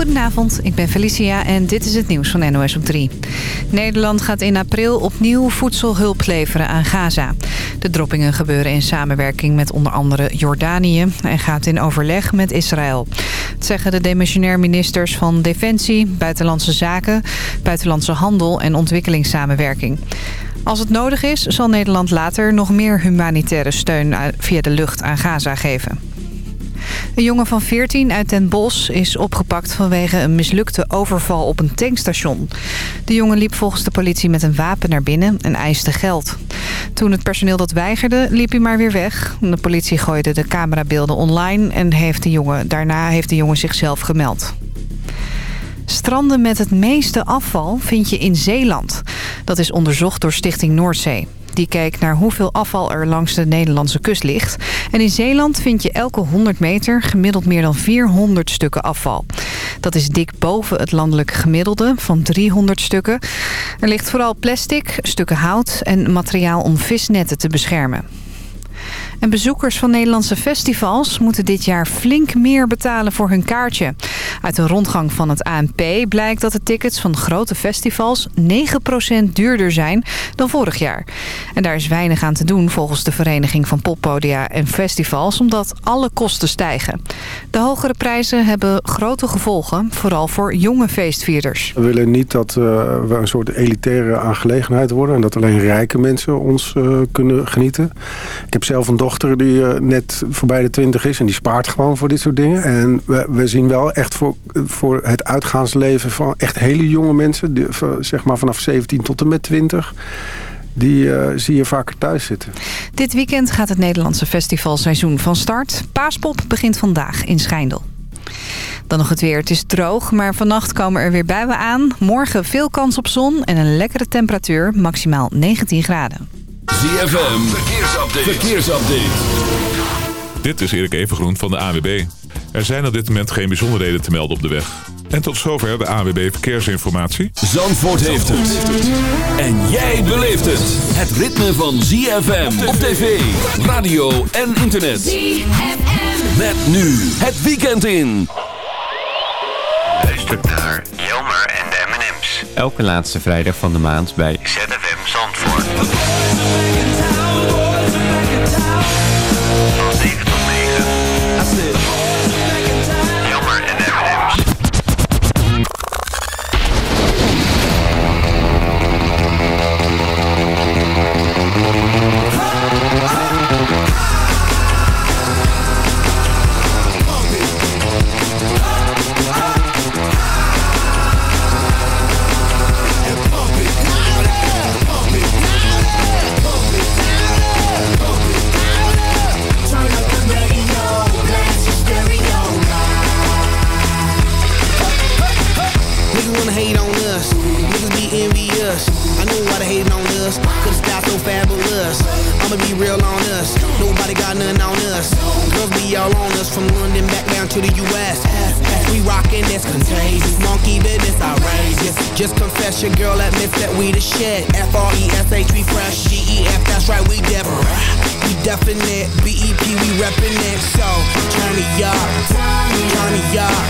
Goedenavond, ik ben Felicia en dit is het nieuws van NOS op 3. Nederland gaat in april opnieuw voedselhulp leveren aan Gaza. De droppingen gebeuren in samenwerking met onder andere Jordanië... en gaat in overleg met Israël. Het zeggen de demissionair ministers van Defensie, Buitenlandse Zaken... Buitenlandse Handel en Ontwikkelingssamenwerking. Als het nodig is, zal Nederland later nog meer humanitaire steun via de lucht aan Gaza geven. Een jongen van 14 uit Den Bosch is opgepakt vanwege een mislukte overval op een tankstation. De jongen liep volgens de politie met een wapen naar binnen en eiste geld. Toen het personeel dat weigerde, liep hij maar weer weg. De politie gooide de camerabeelden online en heeft de jongen, daarna heeft de jongen zichzelf gemeld. Stranden met het meeste afval vind je in Zeeland. Dat is onderzocht door Stichting Noordzee. Die keek naar hoeveel afval er langs de Nederlandse kust ligt. En in Zeeland vind je elke 100 meter gemiddeld meer dan 400 stukken afval. Dat is dik boven het landelijke gemiddelde van 300 stukken. Er ligt vooral plastic, stukken hout en materiaal om visnetten te beschermen. En bezoekers van Nederlandse festivals moeten dit jaar flink meer betalen voor hun kaartje. Uit een rondgang van het ANP blijkt dat de tickets van grote festivals 9% duurder zijn dan vorig jaar. En daar is weinig aan te doen volgens de Vereniging van Poppodia en Festivals, omdat alle kosten stijgen. De hogere prijzen hebben grote gevolgen, vooral voor jonge feestvierders. We willen niet dat uh, we een soort elitaire aangelegenheid worden en dat alleen rijke mensen ons uh, kunnen genieten. Ik heb zelf een dochter die uh, net voorbij de 20 is en die spaart gewoon voor dit soort dingen. En we, we zien wel echt voor, voor het uitgaansleven van echt hele jonge mensen, zeg maar vanaf 17 tot en met 20 die uh, zie je vaker thuis zitten. Dit weekend gaat het Nederlandse festivalseizoen van start. Paaspop begint vandaag in Schijndel. Dan nog het weer. Het is droog, maar vannacht komen er weer buien aan. Morgen veel kans op zon en een lekkere temperatuur, maximaal 19 graden. ZFM, verkeersupdate. verkeersupdate. Dit is Erik Evengroen van de AWB. Er zijn op dit moment geen bijzonderheden te melden op de weg. En tot zover de AWB Verkeersinformatie. Zandvoort heeft het. En jij beleeft het. Het ritme van ZFM op tv, radio en internet. ZFM. Met nu het weekend in. Luister naar Jelmer en de M&M's. Elke laatste vrijdag van de maand bij ZFM Zandvoort. Admits that we the shit. F-R-E-S-H, we fresh. G-E-F, that's right, we different. We definite. B-E-P, we reppin' it. So, turn me up. Turn me up.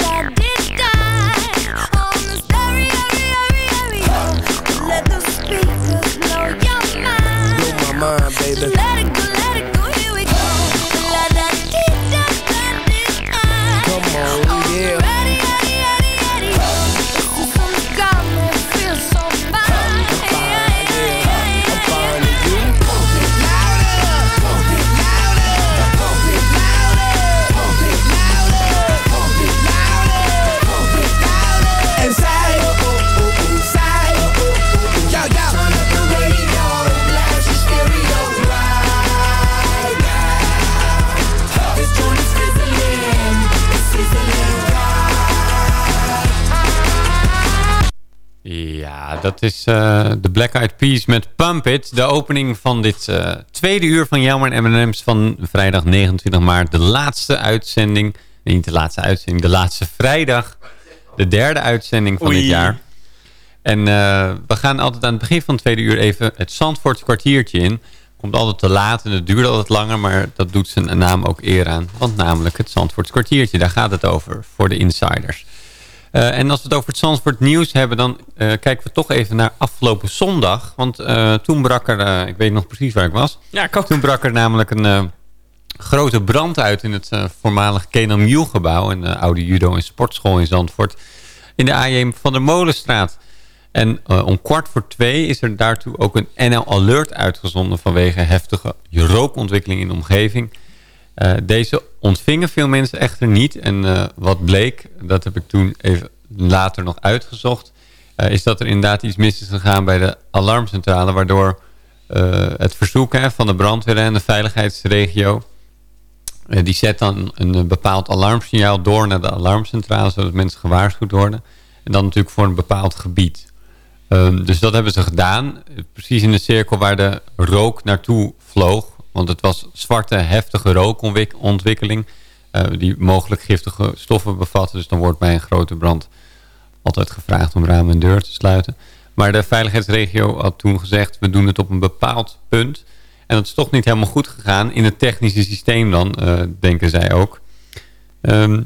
Black Eyed Peas met Pump It. De opening van dit eh, tweede uur van Jammer en M&M's van vrijdag 29 maart. De laatste uitzending. Nee, niet de laatste uitzending, de laatste vrijdag. De derde uitzending van dit jaar. En eh, we gaan altijd aan het begin van het tweede uur even het Zandvoorts kwartiertje in. Komt altijd te laat en het duurt altijd langer, maar dat doet zijn naam ook eer aan. Want namelijk het Zandvoorts kwartiertje, daar gaat het over voor de insiders. Eh, en als we het over het Zandvoort nieuws hebben, dan eh, kijken we toch even naar afgelopen zondag. Want eh, toen brak er, ik weet nog precies waar ik was. Ja, ik ook. Toen brak er namelijk een grote brand uit in het voormalig Kenam gebouw. Een oude judo- en sportschool in Zandvoort. In de AJM van de Molenstraat. En om kwart voor twee is er daartoe ook een NL Alert uitgezonden vanwege heftige rookontwikkeling in de omgeving. Eh, deze ontvingen veel mensen echter niet. En eh, wat bleek, dat heb ik toen even later nog uitgezocht... eh, is dat er inderdaad iets mis is gegaan bij de alarmcentrale... waardoor het verzoek van de brandweer en de veiligheidsregio... die zet dan een bepaald alarmsignaal door naar de alarmcentrale... zodat mensen gewaarschuwd worden. En dan natuurlijk voor een bepaald gebied. Ehm, dus dat hebben ze gedaan. Precies in de cirkel waar de rook naartoe vloog. Want het was zwarte, heftige rookontwikkeling. eh, die mogelijk giftige stoffen bevatte. Dus dan wordt bij een grote brand altijd gevraagd om ramen en deur te sluiten. Maar de veiligheidsregio had toen gezegd... we doen het op een bepaald punt. En dat is toch niet helemaal goed gegaan. In het technische systeem dan, eh, denken zij ook. Ehm,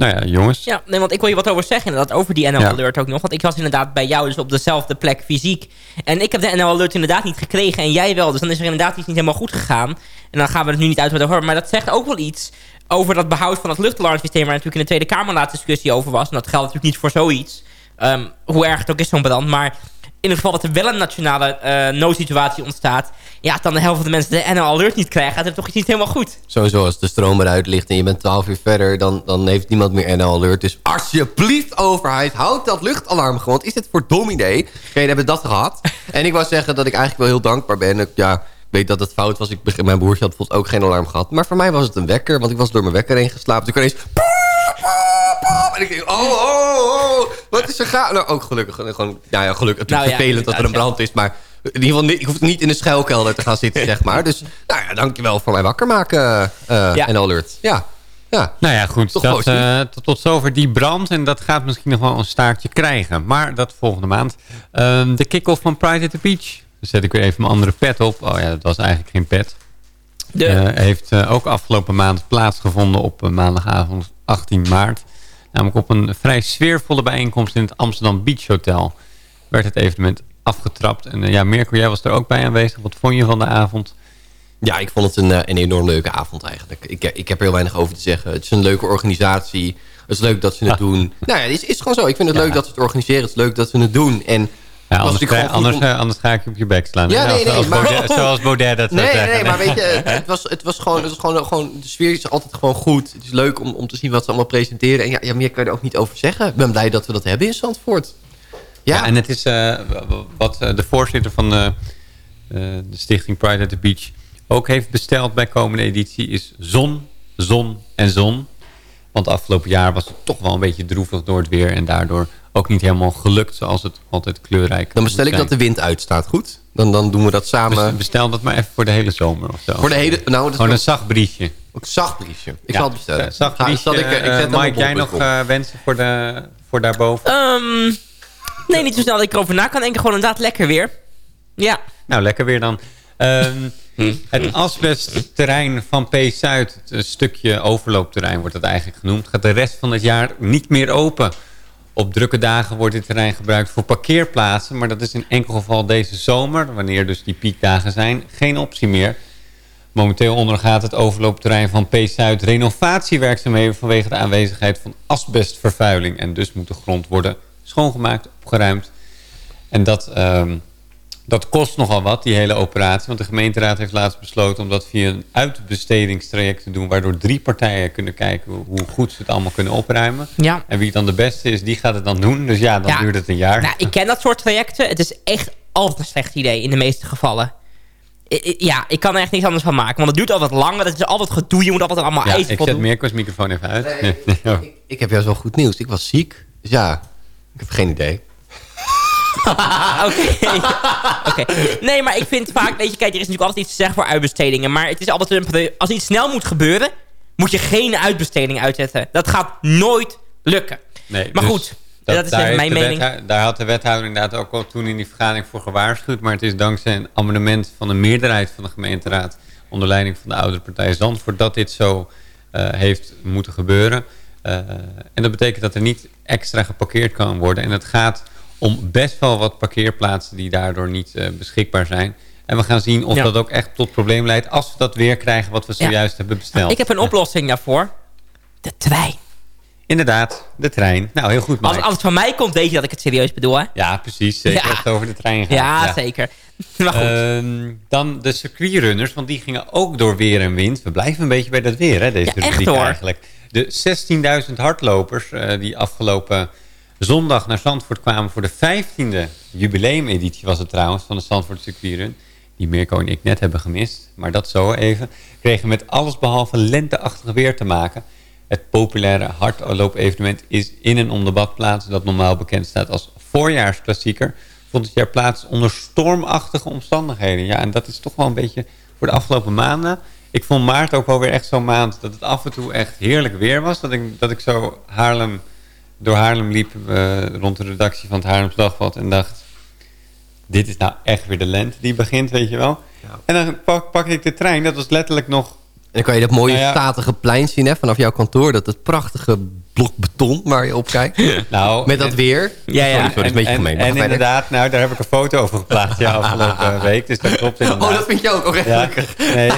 nou ja, jongens. Ja, nee, want ik wil je wat over zeggen inderdaad, over die NL Ja. Alert ook nog. Want ik was inderdaad bij jou dus op dezelfde plek fysiek. En ik heb de NL Alert inderdaad niet gekregen en jij wel. Dus dan is er inderdaad iets niet helemaal goed gegaan. En dan gaan we het nu niet uit over. Maar dat zegt ook wel iets over dat behoud van het luchtalarmsysteem... waar natuurlijk in de Tweede Kamer laatst discussie over was. En dat geldt natuurlijk niet voor zoiets. Ehm, hoe erg het ook is zo'n brand. Maar in het geval dat er wel een nationale eh, noodsituatie ontstaat... ja, dan de helft van de mensen de NL Alert niet krijgen... gaat er toch iets niet helemaal goed. Sowieso, als de stroom eruit ligt en je bent 12 uur verder... dan, dan heeft niemand meer NL Alert. Dus alsjeblieft, overheid, houd dat luchtalarm gewoon. Is dit voor dom idee? Oké, hebben we dat gehad. En ik wou zeggen dat ik eigenlijk wel heel dankbaar ben. Ja, weet dat het fout was. Ik, begin- mijn broertje had bijvoorbeeld ook geen alarm gehad. Maar voor mij was het een wekker, want ik was door mijn wekker heen geslapen. Dus ik ineens... En ik denk, oh, oh, oh, wat is er gaande? Nou, ook gelukkig. Gewoon, nou ja, gelukkig. Het is Nou ja, vervelend dat er een brand is, maar... In ieder geval, ik hoef niet in de schuilkelder te gaan zitten, zeg maar. Dus, nou ja, dankjewel voor mij wakker maken, Ja. en alert. Ja, ja. Nou ja, goed. Toch Dat, eh, tot, tot zover die brand. En dat gaat misschien nog wel een staartje krijgen. Maar dat volgende maand. Ehm, de kick-off van Pride at the Beach. Dan zet ik weer even mijn andere pet op. Oh ja, dat was eigenlijk geen pet. De, Eh, heeft eh, ook afgelopen maand plaatsgevonden op eh, maandagavond 18 maart. Namelijk op een vrij sfeervolle bijeenkomst in het Amsterdam Beach Hotel. Werd het evenement afgetrapt. En ja, Mirko, jij was er ook bij aanwezig. Wat vond je van de avond? Ja, ik vond het een, een enorm leuke avond eigenlijk. Ik, ik heb er heel weinig over te zeggen. Het is een leuke organisatie. Het is leuk dat ze het Ja. doen. Nou ja, het is, is gewoon zo. Ik vind het Ja. leuk dat ze het organiseren. Het is leuk dat ze het doen. En Ja, anders, ga, anders, om- eh, anders ga ik je op je bek slaan. Ja, nee, nee, als maar- Baudet- zoals Baudet dat Nee, nee, maar weet je, het, het was, het was gewoon, het was gewoon, gewoon, de sfeer is altijd gewoon goed. Het is leuk om, om te zien wat ze allemaal presenteren. En ja, ja, meer kan je er ook niet over zeggen. Ik ben blij dat we dat hebben in Zandvoort. Ja, Ja, en het is eh, wat eh, de voorzitter van de, de stichting Pride at the Beach ook heeft besteld bij komende editie is zon, zon en zon. Want afgelopen jaar was het toch wel een beetje droevig door het weer en daardoor ook niet helemaal gelukt zoals het altijd kleurrijk dan bestel ik dat de wind uitstaat, goed? Dan, dan doen we dat samen. Bes- Bestel dat maar even voor de hele zomer of zo. voor de hele, nou, dat is Gewoon wel- een zacht briefje. Ook zacht briefje. Ik Ja, zal het bestellen. eh, Zacht zal ik, ik eh, zet Mike, jij nog eh, wensen voor de, voor daarboven? Ehm, nee, niet zo snel dat ik erover na kan denken. Gewoon inderdaad lekker weer. Ja. Nou, lekker weer dan. Ehm, Hm. het asbestterrein van P-Zuid, het stukje overloopterrein wordt dat eigenlijk genoemd, gaat de rest van het jaar niet meer open. Op drukke dagen wordt dit terrein gebruikt voor parkeerplaatsen, maar dat is in enkel geval deze zomer, wanneer dus die piekdagen zijn, geen optie meer. Momenteel ondergaat het overloopterrein van P-Zuid renovatiewerkzaamheden vanwege de aanwezigheid van asbestvervuiling. En dus moet de grond worden schoongemaakt, opgeruimd. En dat, ehm, dat kost nogal wat, die hele operatie. Want de gemeenteraad heeft laatst besloten om dat via een uitbestedingstraject te doen. Waardoor drie partijen kunnen kijken hoe goed ze het allemaal kunnen opruimen. Ja. En wie het dan de beste is, die gaat het dan doen. Dus ja, dan Ja. duurt het een jaar. Nou, ik ken dat soort trajecten. Het is echt altijd een slecht idee in de meeste gevallen. Ja, ik kan er echt niks anders van maken. Want het duurt altijd langer. Het is altijd gedoe. Je moet altijd allemaal ja, eisen ik zet. Mirko's microfoon even uit. Ja. Ik heb juist wel goed nieuws. Ik was ziek. Dus ja, ik heb geen idee. Oké. Oké. Nee, maar ik vind vaak... Weet je, kijk, er is natuurlijk altijd iets te zeggen voor uitbestedingen. Maar het is altijd een... Als iets snel moet gebeuren... moet je geen uitbesteding uitzetten. Dat gaat nooit lukken. Nee, Maar dus goed, dat is even mijn mening. daar had de wethouder inderdaad ook al toen in die vergadering voor gewaarschuwd. Maar het is dankzij een amendement van de meerderheid van de gemeenteraad... onder leiding van de oudere partij Zandvoort... dat dit zo eh, heeft moeten gebeuren. Eh, en dat betekent dat er niet extra geparkeerd kan worden. En het gaat om best wel wat parkeerplaatsen... die daardoor niet eh, beschikbaar zijn... En we gaan zien of Ja. dat ook echt tot probleem leidt... als we dat weer krijgen wat we Ja. zojuist hebben besteld. Ik heb een oplossing daarvoor. De trein. Inderdaad, de trein. Nou, heel goed, Als, Mike. als het van mij komt, weet je dat ik het serieus bedoel, hè? Ja, precies. Zeker Ja. als het over de trein gaat. Ja, zeker. Maar goed. Ehm, dan de circuitrunners, want die gingen ook door weer en wind. We blijven een beetje bij dat weer, hè, deze rubriek eigenlijk. De 16.000 hardlopers eh, die afgelopen zondag naar Zandvoort kwamen... voor de 15e jubileumeditie was het trouwens van de Zandvoort circuitrun... die Mirko en ik net hebben gemist, maar dat zo even... kregen met alles behalve lenteachtig weer te maken... Het populaire hardloop-evenement is in en om de dat normaal bekend staat als voorjaarsklassieker... vond het jaar plaats onder stormachtige omstandigheden. Ja, en dat is toch wel een beetje voor de afgelopen maanden. Ik vond maart ook wel weer echt zo'n maand... dat het af en toe echt heerlijk weer was. Dat ik, dat ik zo Haarlem, door Haarlem liep... eh, rond de redactie van het Haarlems Dagblad... en dacht, dit is nou echt weer de lente die begint, weet je wel. En dan pak, pakte ik de trein. Dat was letterlijk nog En dan kan je dat mooie Nou ja. statige plein zien hè, vanaf jouw kantoor. Dat het prachtige blok beton waar je op kijkt. Nou, Met dat weer. Ja, ja. Sorry, sorry, dat is een beetje en, gemeen. En, en inderdaad, nou, daar heb ik een foto over geplaatst ja, afgelopen week. Dus dat klopt inderdaad. Oh, dat vind je ook. Ja, gelukkig. nee.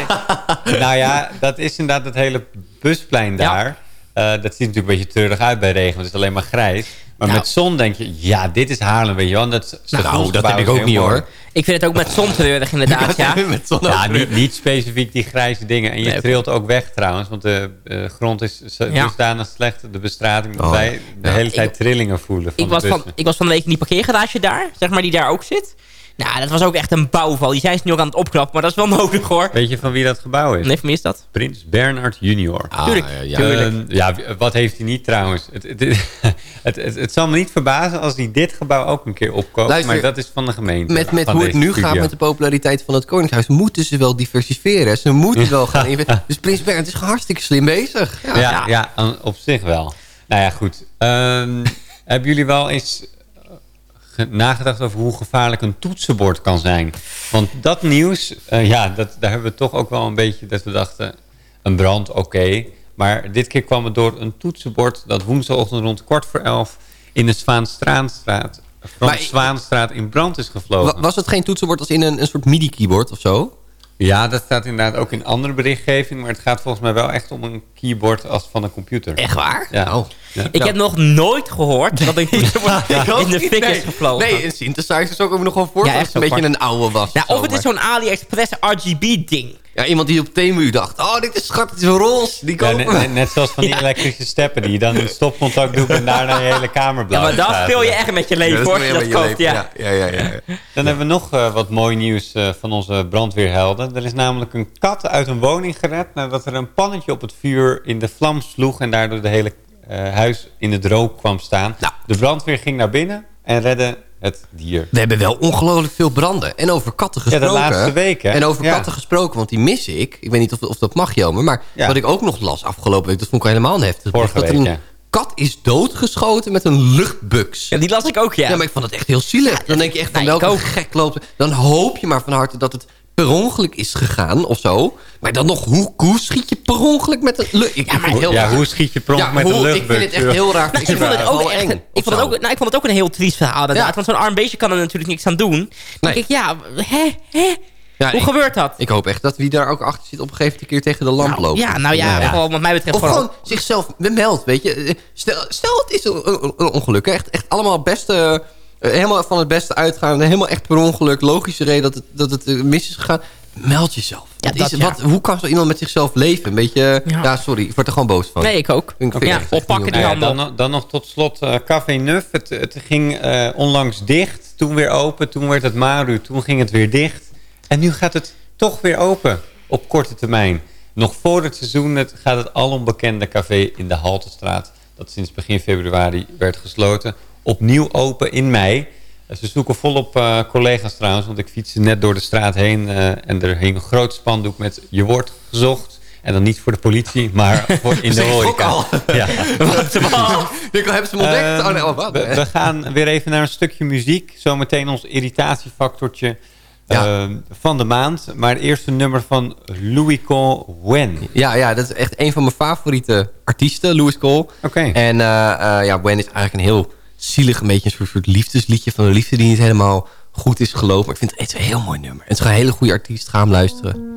Nou ja, dat is inderdaad het hele busplein daar. Eh, dat ziet natuurlijk een beetje treurig uit bij regen, want het is alleen maar grijs. Maar Nou. met zon denk je, ja, dit is Haarlem, weet je wel. Dat Nou, dat heb ik ook niet mooi. hoor. Ik vind het ook met zon treurig, inderdaad, ja. Met zon Ja, niet, niet specifiek die grijze dingen. En je Nee. trilt ook weg trouwens, want de eh, grond is Ja. dusdanig slecht, de bestrating, dat Oh, wij de hele tijd trillingen voelen. Van Ik was, van, ik was van de week in die parkeergarage daar, zeg maar, die daar ook zit. Nou, dat was ook echt een bouwval. Die zijn ze nu ook aan het opknappen, maar dat is wel nodig, hoor. Weet je van wie dat gebouw is? Nee, van wie is dat? Prins Bernhard junior. Ah, Tuurlijk. ja, ja. Tuurlijk. Ehm, ja, wat heeft hij niet trouwens? Het, het, het, het, het zal me niet verbazen als hij dit gebouw ook een keer opkoopt. Luister, maar dat is van de gemeente. Met, met hoe het nu gaat met de populariteit van het Koningshuis... moeten ze wel diversifieren. Ze moeten wel gaan investeren. Dus Prins Bernhard is hartstikke slim bezig. Ja. Ja, op zich wel. Nou ja, goed. Ehm, hebben jullie wel eens nagedacht over hoe gevaarlijk een toetsenbord kan zijn? Want dat nieuws, eh, ja, dat, daar hebben we toch ook wel een beetje dat we dachten... een brand, oké. Maar dit keer kwam het door een toetsenbord... dat woensdagochtend rond kwart voor elf in de Zwaanstraatstraat... Frans Zwaanstraat in brand is gevlogen. Wa- Was het geen toetsenbord als in een, een soort MIDI-keyboard of zo? Ja, dat staat inderdaad ook in andere berichtgeving... maar het gaat volgens mij wel echt om een keyboard als van een computer. Echt waar? Ja. Oh. Ja. Ik heb nog nooit gehoord dat een toetsenbord in de fik is gevlogen. Nee, een synthesizer ik me nog wel voor Ja, echt een beetje een oude was. Nou, of het is zo'n AliExpress RGB-ding. Ja, iemand die op Temu dacht... Oh, dit is schat, het is roze. Die Ja, kopen net, we. net- net zoals van die elektrische steppen die je dan in stopcontact doet en daarna je hele kamer Ja, blauw maar daar staat. speel je echt met je leven, Ja, dat is je dat koopt, ja. Ja, ja, ja. ja. Dan hebben we nog eh, wat mooi nieuws eh, van onze brandweerhelden. Er is namelijk een kat uit een woning gered nadat er een pannetje op het vuur in de vlam sloeg en daardoor de hele huis in de rook kwam staan. Nou. De brandweer ging naar binnen en redde het dier. We hebben wel ongelooflijk veel branden. En over katten Ja, de gesproken. laatste week, hè? En over Ja. katten gesproken, want die mis ik. Ik weet niet of, of dat mag, Jelmer. Maar Ja. wat ik ook nog las afgelopen week, dat vond ik helemaal heftig. Vorige dat er week, een, ja. kat is doodgeschoten met een luchtbuks. Ja, die las ik ook, ja. Ja, maar ik vond het echt heel zielig. dan denk je echt van welke gek loopt... Dan hoop je maar van harte dat het per ongeluk is gegaan of zo. Maar dan nog, hoe, hoe schiet je per ongeluk met een lucht... Ja, maar heel Ja, raar. hoe schiet je per ongeluk met hoe- een Ik luchtbuks? vind het echt heel raar. Nou, ik vond het ook echt, ik vond het ook, nou, ik vond het ook een heel triest verhaal inderdaad. Ja. Want zo'n arm beestje kan er natuurlijk niks aan doen. Dan Nee. denk ik, ja, hè, hè? Ja, Hoe ik- gebeurt dat? Ik hoop echt dat wie daar ook achter zit op een gegeven moment een keer tegen de lamp Nou, loopt. ja, nou ja, gewoon wat mij betreft Of gewoon zichzelf meldt, weet je. Stel, stel het is een, een, een ongeluk. hè. Echt, echt allemaal het beste, eh, helemaal van het beste uitgaan. Helemaal echt per ongeluk. Logische reden dat het, dat het eh, mis is gegaan. Meld jezelf. Ja, dat is, ja. wat, hoe kan zo iemand met zichzelf leven? Een beetje, Ja. ja, sorry, ik word er gewoon boos van. Nee, ik ook. Ik- echt oppakken die ja, handen. dan, dan nog tot slot eh, Café Nuf. Het, het ging eh, onlangs dicht, toen weer open. Toen werd het Maru, toen ging het weer dicht. En nu gaat het toch weer open op korte termijn. Nog voor het seizoen het, gaat het alombekende café in de Haltestraat... dat sinds begin februari werd gesloten, opnieuw open in mei. Eh, Ze zoeken volop eh, collega's trouwens, want ik fietste net door de straat heen... eh, en er hing een groot spandoek met je wordt gezocht... En dan niet voor de politie, maar voor in de horeca. al. Ja. Ik hebben ze hem ontdekt. Ehm, oh, nee, oh, wat? we, we gaan weer even naar een stukje muziek. Zometeen ons irritatiefactortje Ja. ehm, van de maand. Maar eerst een nummer van Louis Cole Wen. Ja, ja, dat is echt een van mijn favoriete artiesten, Louis Cole. Oké. En ja, Gwen is eigenlijk een heel zielig, een beetje een soort, liefdesliedje van een liefde die niet helemaal goed is gelopen. Maar ik vind het een heel mooi nummer. En het is een hele goede artiest. Ga hem luisteren.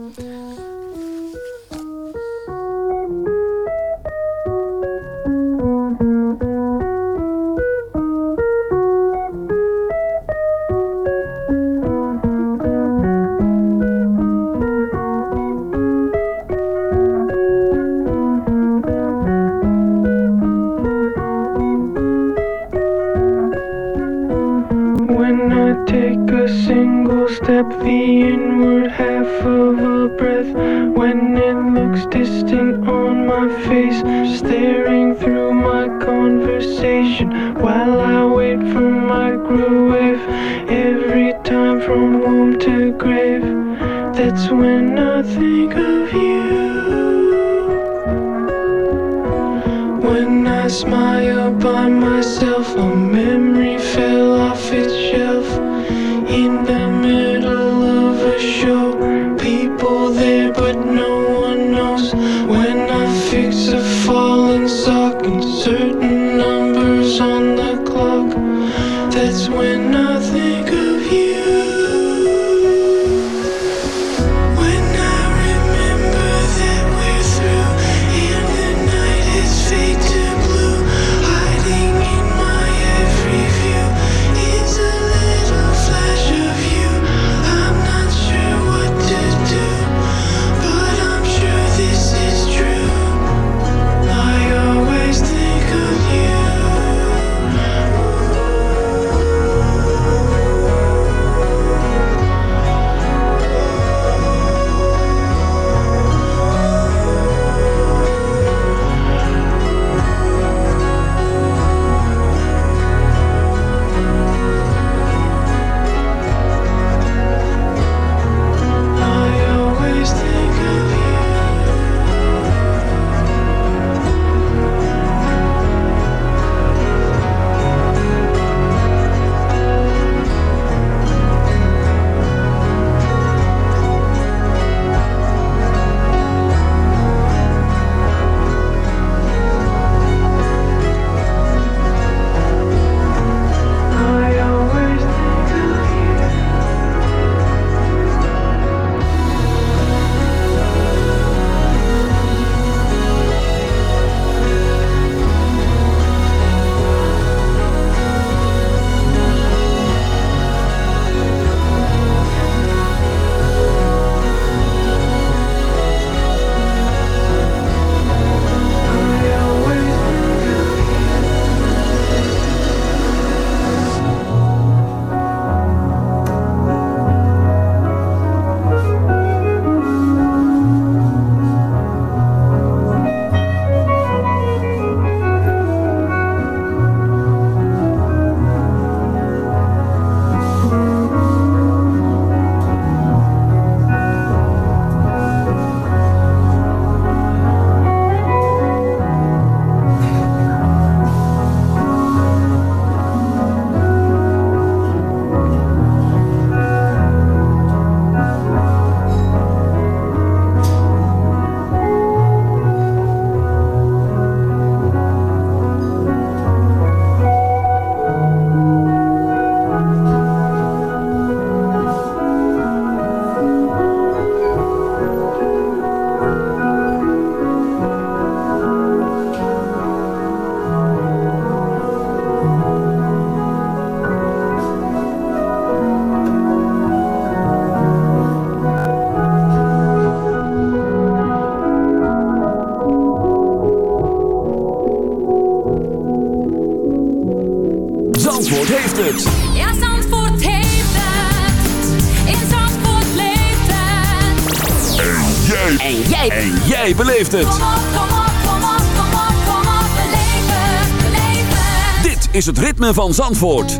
Beleeft het. Kom op, kom op, kom op, kom op, kom op. Beleef het, beleef het. Dit is het ritme van Zandvoort.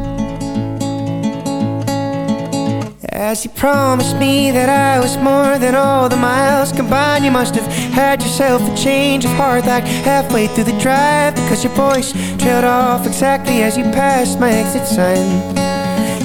As you promised me that I was more than all the miles combined, you must have had yourself a change of heart like halfway through the drive because your voice trailed off exactly as you passed my exit sign.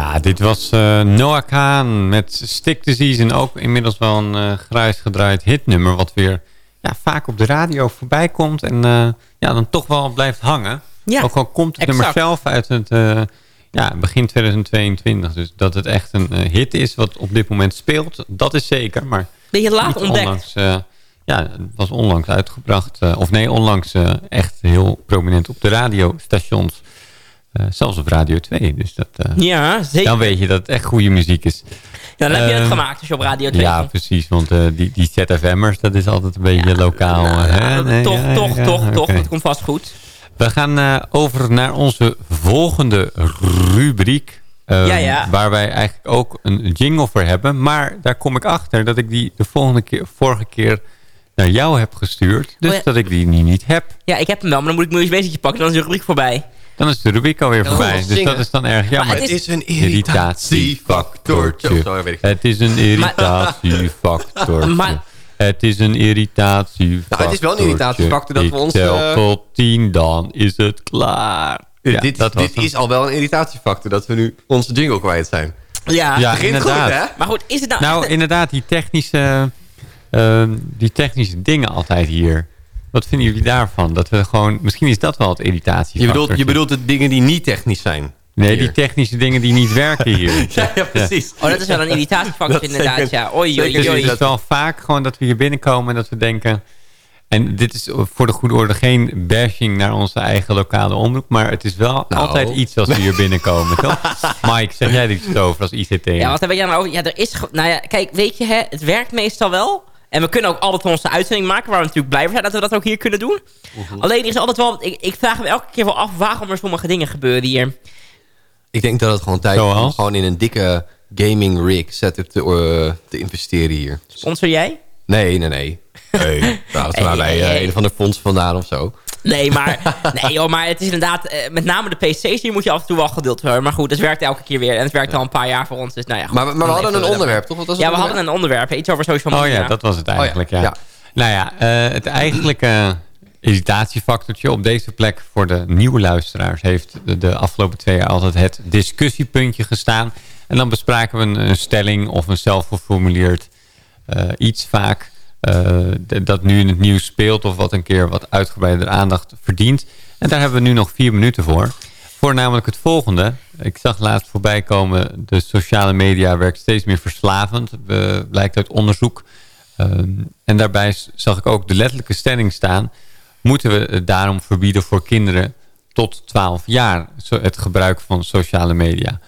Ja, dit was eh, Noah Kaan met Stick Disease. En ook inmiddels wel een eh grijs gedraaid hitnummer. Wat weer ja, vaak op de radio voorbij komt. En eh, ja, dan toch wel blijft hangen. Ja, ook al komt het exact. nummer zelf uit het ja, begin 2022. Dus dat het echt een hit is wat op dit moment speelt. Dat is zeker. Maar Beetje laat niet ontdekt. Ja, het was onlangs uitgebracht. eh, of nee, onlangs eh, echt heel prominent op de radiostations. Eh, zelfs op Radio 2. Dus dat, Ja, zeker. Dan weet je dat het echt goede muziek is. Ja, dan heb je het Ehm, gemaakt als je op Radio 2 Ja, precies. Want die, die ZFM'ers, dat is altijd een beetje lokaal. hè? Nee, toch, ja, toch, ja, toch, toch. oké. Het komt vast goed. We gaan over naar onze volgende rubriek. eh, Ja, ja. Waar wij eigenlijk ook een jingle voor hebben. Maar daar kom ik achter dat ik die de volgende keer, vorige keer naar jou heb gestuurd. Dus Oh ja. dat ik die nu niet heb. Ja, ik heb hem wel, maar dan moet ik mijn USB-stickje pakken. Dan is de rubriek voorbij. Dan is de rubriek alweer voorbij. Dus zingen. dat is dan erg jammer. het is- een irritatiefactortje. Oh, sorry, weet ik. Het is een irritatiefactortje. Het is een irritatiefactor. Nou, het is wel een irritatiefactor dat we ons, Ik tel eh, tot tien, dan is het klaar. Ja, dit dit is al wel een irritatiefactor dat we nu onze jingle kwijt zijn. Ja, Ja, begint inderdaad. goed, hè? maar goed, is het nou... Nou, inderdaad, die technische, ehm, die technische dingen altijd hier. Wat vinden jullie daarvan? Dat we gewoon, misschien is dat wel het Je irritatiefactor. bedoelt, je bedoelt de dingen die niet technisch zijn. Nee, hier. die technische dingen die niet werken hier. Ja, ja, precies. Oh, dat is wel een irritatiefactor Dat inderdaad, zeker- ja. Oei, oei, Dus het is wel vaak gewoon dat we hier binnenkomen en dat we denken... En dit is voor de goede orde geen bashing naar onze eigen lokale omroep. Maar het is wel Nou. altijd iets als we hier binnenkomen, toch? Mike, zeg jij er iets over als ICT? Ja, wat heb ik daar nou over? Ja, er is... Nou ja, kijk, weet je, hè, het werkt meestal wel. En we kunnen ook altijd onze uitzending maken... waar we natuurlijk blij voor zijn dat we dat ook hier kunnen doen. Alleen er is altijd wel... Ik, ik vraag me elke keer wel af waarom er sommige dingen gebeuren hier. Ik denk dat het gewoon tijd is om gewoon in een dikke gaming rig setup te, eh, te investeren hier. Sponsor jij? Nee, nee, nee. Nee, nou, dat is maar bij een van de fondsen vandaan of zo. Nee, maar, nee, joh, maar het is inderdaad... eh, met name de PC's, die moet je af en toe wel geduld hebben. Maar goed, het werkt elke keer weer. En het werkt al een paar jaar voor ons. Dus nou ja, goed. Maar, maar we hadden een we onderwerp, toch? Wat was het Ja, we hadden een onderwerp. Iets over social Oh media. ja, dat was het eigenlijk, ja. ja. Nou ja, eh, het eigenlijke irritatiefactortje op deze plek voor de nieuwe luisteraars heeft de, de afgelopen twee jaar altijd het discussiepuntje gestaan. En dan bespraken we een, een stelling of een zelfgeformuleerd eh, iets vaak dat nu in het nieuws speelt of wat een keer wat uitgebreider aandacht verdient. En daar hebben we nu nog vier minuten voor. Voor namelijk het volgende. Ik zag laatst voorbij komen, de sociale media werkt steeds meer verslavend. eh, blijkt uit onderzoek. Ehm, en daarbij zag ik ook de letterlijke stelling staan. Moeten we het daarom verbieden voor kinderen tot 12 jaar het gebruik van sociale media?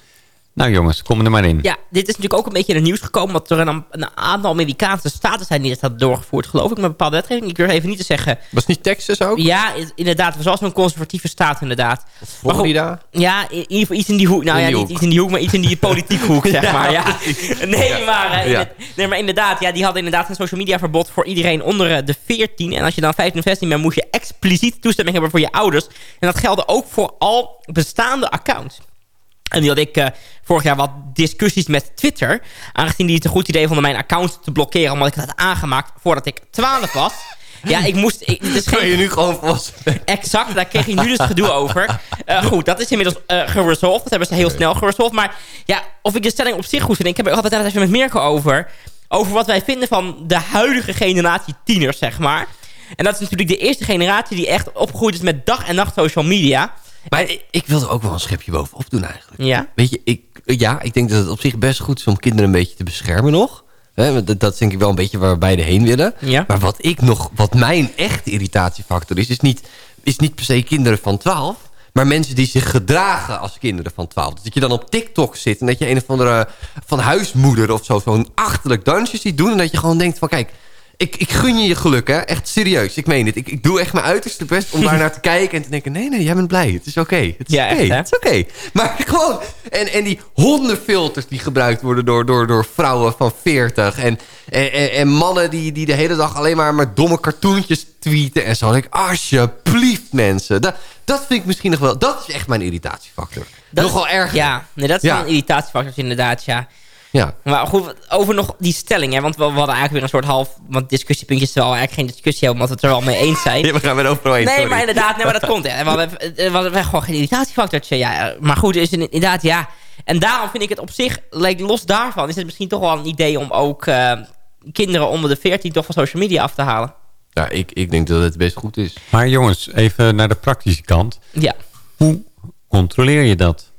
Nou jongens, kom er maar in. Ja, dit is natuurlijk ook een beetje in het nieuws gekomen... dat er een, een aantal Amerikaanse staten zijn die dit hadden doorgevoerd... geloof ik, met bepaalde wetgeving. Ik durf even niet te zeggen... Was niet Texas ook? Ja, inderdaad. Het was zo'n conservatieve staat, inderdaad. Florida? Ja, in ieder geval iets in die hoek. Nou In ja, niet hoek. iets in die hoek, maar iets in die politieke hoek, zeg Ja, maar. Ja. Nee, Ja. maar, eh, Ja. het- nee, maar inderdaad, ja, die hadden inderdaad een social media verbod voor iedereen onder eh, de 14. En als je dan 15 of 16 bent, moest je expliciet toestemming hebben voor je ouders. En dat geldde ook voor al bestaande accounts. En nu had ik eh, vorig jaar wat discussies met Twitter. Aangezien die het een goed idee vonden mijn account te blokkeren. Omdat ik het had aangemaakt voordat ik 12 was. Ja, ik moest... Ik, Kun geen, je nu gewoon volwassen Exact, daar kreeg ik nu dus gedoe over. Eh, goed, dat is inmiddels eh geresolved. Dat hebben ze heel snel geresolved. Maar ja, of ik de stelling op zich goed vind... Ik heb er altijd even met Mirko over. Over wat wij vinden van de huidige generatie tieners, zeg maar. En dat is natuurlijk de eerste generatie die echt opgegroeid is met dag en nacht social media. Maar ik, ik wil er ook wel een schepje bovenop doen eigenlijk. Ja. Weet je, ik, ja, ik denk dat het op zich best goed is om kinderen een beetje te beschermen nog. Dat, dat is denk ik wel een beetje waar we beide heen willen. Ja. Maar wat ik nog, wat mijn echte irritatiefactor is, is niet, is niet per se kinderen van 12. Maar mensen die zich gedragen als kinderen van 12. Dus dat je dan op TikTok zit en dat je een of andere van huismoeder of zo zo'n achterlijk dansje ziet doen. En dat je gewoon denkt van kijk, ik, ik gun je je geluk, hè? Echt serieus. Ik meen het. Ik, ik doe echt mijn uiterste best om daar naar te kijken en te denken... nee, nee, jij bent blij. Het is oké. Het is Ja, oké. Het is oké. Maar gewoon... En, en die hondenfilters die gebruikt worden door, door, door vrouwen van 40... En, en, en, en mannen die, die de hele dag alleen maar met domme cartoontjes tweeten en zo. Ik, alsjeblieft mensen. Dat, dat vind ik misschien nog wel... Dat is echt mijn irritatiefactor. Dat Nogal erg. Ja, nee, dat is Ja. een irritatiefactor inderdaad, ja. Ja. Maar goed, over nog die stelling, hè, want we, we hadden eigenlijk weer een soort half... Want discussiepuntjes terwijl we eigenlijk geen discussie hebben... omdat we het er wel mee eens zijn. Ja, we gaan weer overal. Nee, sorry. maar inderdaad, nee, maar dat komt. Hè. We hadden, we hadden gewoon geen irritatiefactortje. Ja, maar goed, is inderdaad, ja. En daarom vind ik het op zich, like, los daarvan... is het misschien toch wel een idee om ook eh, kinderen onder de 14 toch van social media af te halen. Ja, ik, ik denk dat het best goed is. Maar jongens, even naar de praktische kant. Ja. Hoe controleer je dat?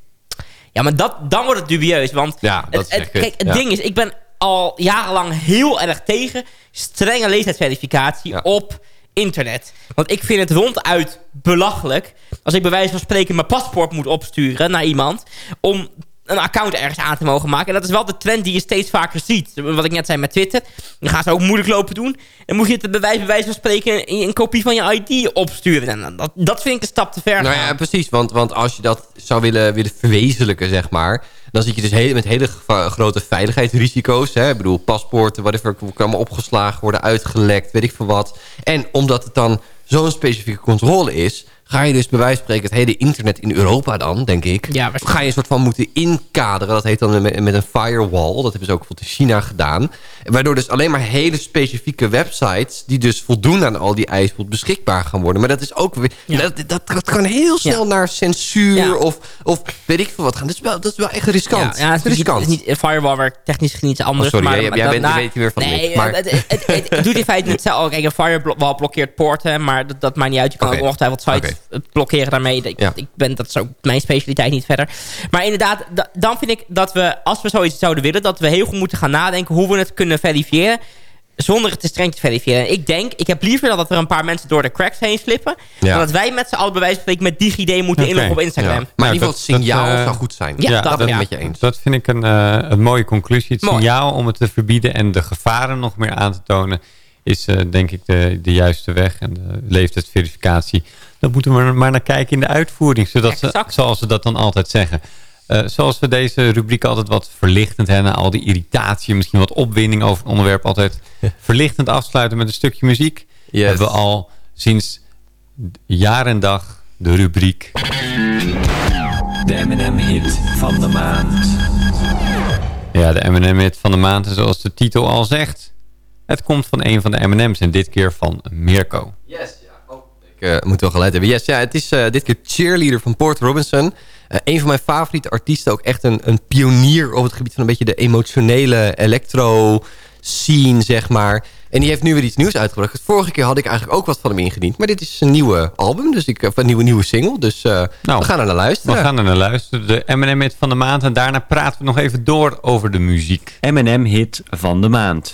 Ja, maar dat, dan wordt het dubieus. Want Ja, het, kijk, het Ja. ding is, ik ben al jarenlang heel erg tegen strenge leeftijdsverificatie op internet. Want ik vind het ronduit belachelijk als ik bij wijze van spreken mijn paspoort moet opsturen naar iemand om een account ergens aan te mogen maken. En dat is wel de trend die je steeds vaker ziet. Wat ik net zei met Twitter. Dan gaan ze ook moeilijk lopen doen. Dan moet je het bij wijze, van spreken in een kopie van je ID opsturen. En dat, dat vind ik een stap te ver Nou ja, precies. Want, want als je dat zou willen, willen verwezenlijken, zeg maar... dan zit je dus heel, met hele grote veiligheidsrisico's. Hè? Ik bedoel, paspoorten, whatever, kan allemaal opgeslagen worden, uitgelekt, weet ik veel wat. En omdat het dan zo'n specifieke controle is... ga je dus bij wijze van spreken het hele internet in Europa dan, denk ik... Ja, ga je een soort van moeten inkaderen. Dat heet dan met, met een firewall. Dat hebben ze ook bijvoorbeeld in China gedaan. Waardoor dus alleen maar hele specifieke websites... die dus voldoen aan al die eisen beschikbaar gaan worden. Maar dat is ook weer... Dat, dat, dat kan heel snel naar censuur of, of weet ik veel wat gaan. Dat is wel, dat is wel echt riskant. Ja, ja, het is niet, riskant. het is niet, een firewall werkt technisch iets anders. Oh, sorry, maar, jij- maar jij bent- weet je meer van nee, niks, maar- Het, het, het, het- doet in feite hetzelfde. Kijk, een firewall blokkeert poorten, maar dat, dat maakt niet uit. Je kan Oké. ook ongetwijfeld sites Oké. blokkeren daarmee. Ik, Ja. ik ben, dat is ook mijn specialiteit niet verder. Maar inderdaad, da- dan vind ik dat we, als we zoiets zouden willen... dat we heel goed moeten gaan nadenken hoe we het kunnen verifiëren Zonder het te streng te verifiëren. Ik denk, ik heb liever dat er een paar mensen door de cracks heen slippen. Ja. Dan dat wij met z'n allen wijze van spreken met DigiD moeten inloggen op Instagram. Ja. Maar in ieder geval het signaal dat, eh, zou goed zijn. Ja, dat ben ik met je eens. Dat vind ik een, eh, een mooie conclusie. Het Mooi. signaal om het te verbieden en de gevaren nog meer aan te tonen... is eh, denk ik de, de juiste weg. En de leeftijdsverificatie. Dat moeten we maar naar kijken in de uitvoering. Zodat ze, zoals ze dat dan altijd zeggen. Eh, zoals we deze rubriek altijd wat verlichtend hebben... al die irritatie, misschien wat opwinding over een onderwerp... altijd verlichtend afsluiten met een stukje muziek... Yes. hebben we al sinds jaar en dag de rubriek... De M&M-hit van de maand. Ja, de M&M-hit van de maand. En zoals de titel al zegt... het komt van een van de M&M's en dit keer van Mirko. Yes, ja. Oh, ik eh, moet wel geluid hebben. Yes, ja, het is eh, dit keer Cheerleader van Port Robinson. Eh, een van mijn favoriete artiesten. Ook echt een, een pionier op het gebied van een beetje de emotionele electro scene, zeg maar. En die heeft nu weer iets nieuws uitgebracht. Vorige keer had ik eigenlijk ook wat van hem ingediend. Maar dit is een nieuwe album, dus ik, of een nieuwe, nieuwe single. Dus eh, Nou, we gaan er naar We luisteren. gaan er naar luisteren. De M&M-hit van de maand. En daarna praten we nog even door over de muziek. M&M-hit van de maand.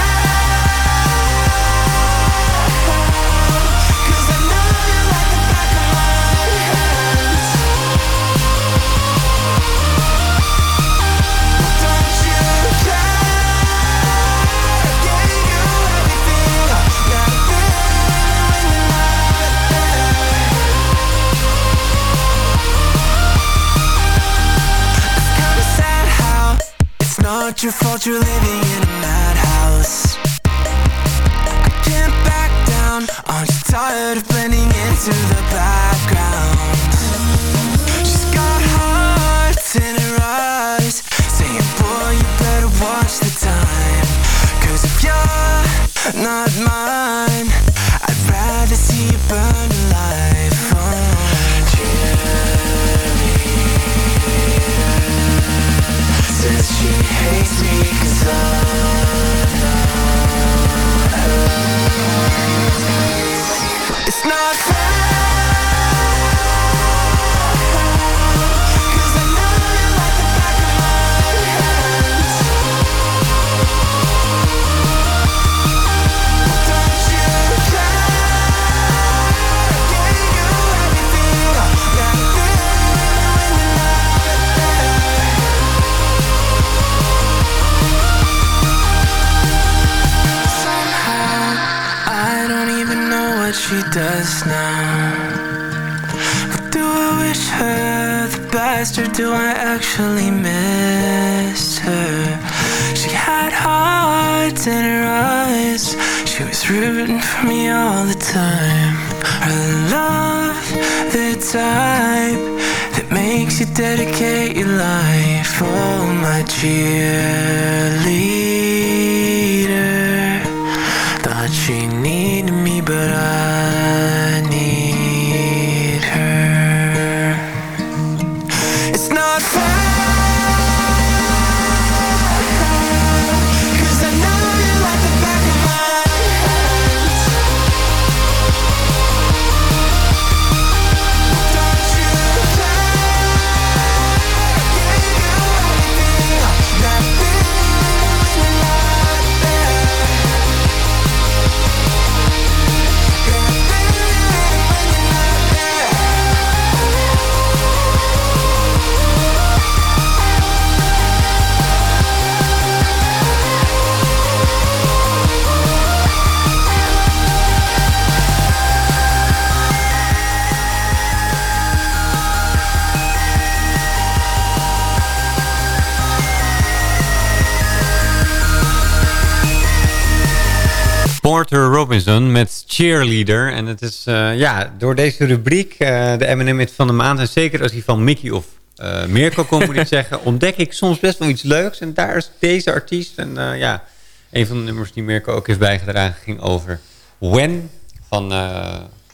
not your fault you're living in a madhouse. I can't back down. Aren't you tired of blending into the background? She's got hearts in her eyes, saying, Boy, you better watch the time. Cause if you're not mine, makes you dedicate your life. Oh, my cheerleader. Robinson met Cheerleader. En het is eh, ja, door deze rubriek, eh, de M&M hit van de maand... en zeker als die van Mickey of eh, Mirko komt, moet ik zeggen... ontdek ik soms best wel iets leuks. En daar is deze artiest. En ja, een van de nummers die Mirko ook heeft bijgedragen... ging over When van...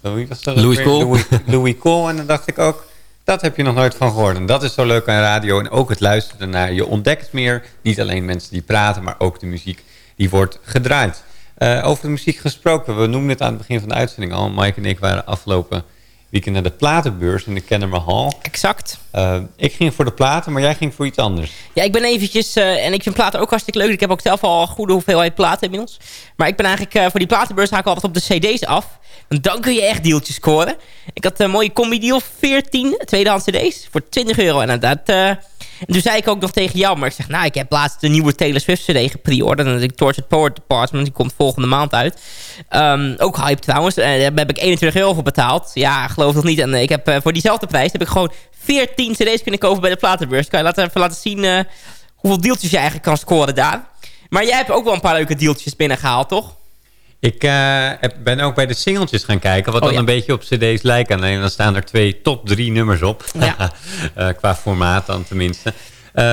wie was dat ook Louis? Cole. Louis, Louis Cole. En dan dacht ik ook... Dat heb je nog nooit van gehoord. En dat is zo leuk aan radio. En ook het luisteren naar. Je ontdekt meer. Niet alleen mensen die praten, maar ook de muziek die wordt gedraaid. Eh, over de muziek gesproken. We noemden het aan het begin van de uitzending al. Mike en ik waren afgelopen weekend naar de platenbeurs in de Kennemer Hall. Exact. Eh, ik ging voor de platen, maar jij ging voor iets anders. Ja, ik ben eventjes... eh, en ik vind platen ook hartstikke leuk. Ik heb ook zelf al een goede hoeveelheid platen inmiddels. Maar ik ben eigenlijk voor die platenbeurs ga ik altijd op de cd's af. Want dan kun je echt deeltjes scoren. Ik had een mooie combi-deal. 14 tweedehands cd's. Voor 20 euro. En dat... eh, en toen zei ik ook nog tegen jou, maar ik zeg, nou, ik heb laatst de nieuwe Taylor Swift CD gepreorderd. En de Tortured Power Department, die komt volgende maand uit. Ehm, ook hype trouwens. En daar heb ik 21 euro voor betaald. Ja, geloof het niet. En eh, ik heb eh, voor diezelfde prijs heb ik gewoon 14 CD's kunnen kopen bij de platenbeurs. Kan je laten, even laten zien eh, hoeveel deeltjes je eigenlijk kan scoren daar. Maar jij hebt ook wel een paar leuke deeltjes binnengehaald, toch? Ik eh, ben ook bij de singeltjes gaan kijken. Wat Oh, dan ja. een beetje op cd's lijken. Alleen dan staan er twee top drie nummers op. Eh, qua formaat dan tenminste. Eh,